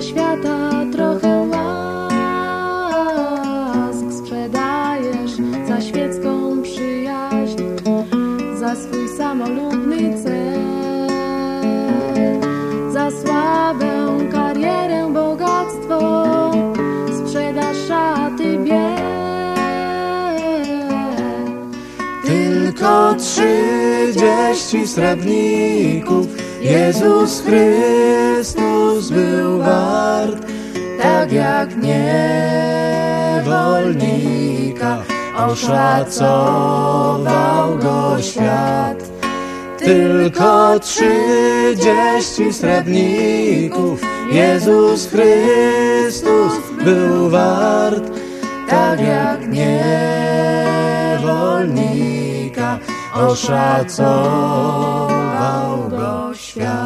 dla świata trochę łask sprzedajesz za świecką przyjaźń, za swój samolubny cel, za sławę, karierę, bogactwo, sprzedasz szaty biel. Tylko trzydzieści srebrników Jezus Chrystus był wart Tak jak niewolnika. Oszacował go świat. Tylko trzydzieści srebrników Jezus Chrystus był wart Tak jak niewolnika. Oszacował świat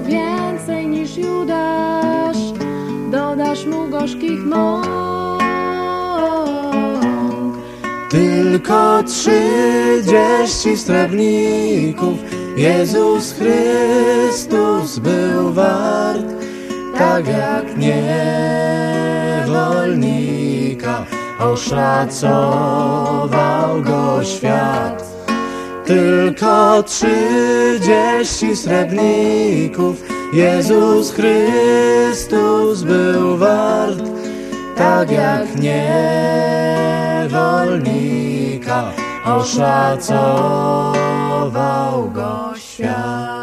więcej niż Judasz, dodasz mu gorzkich mąk. Tylko trzydzieści srebrników Jezus Chrystus był wart. Tak jak niewolnika Oszacował go świat tylko trzydzieści srebrników. Jezus Chrystus był wart Tak jak niewolnika. Oszacował go świat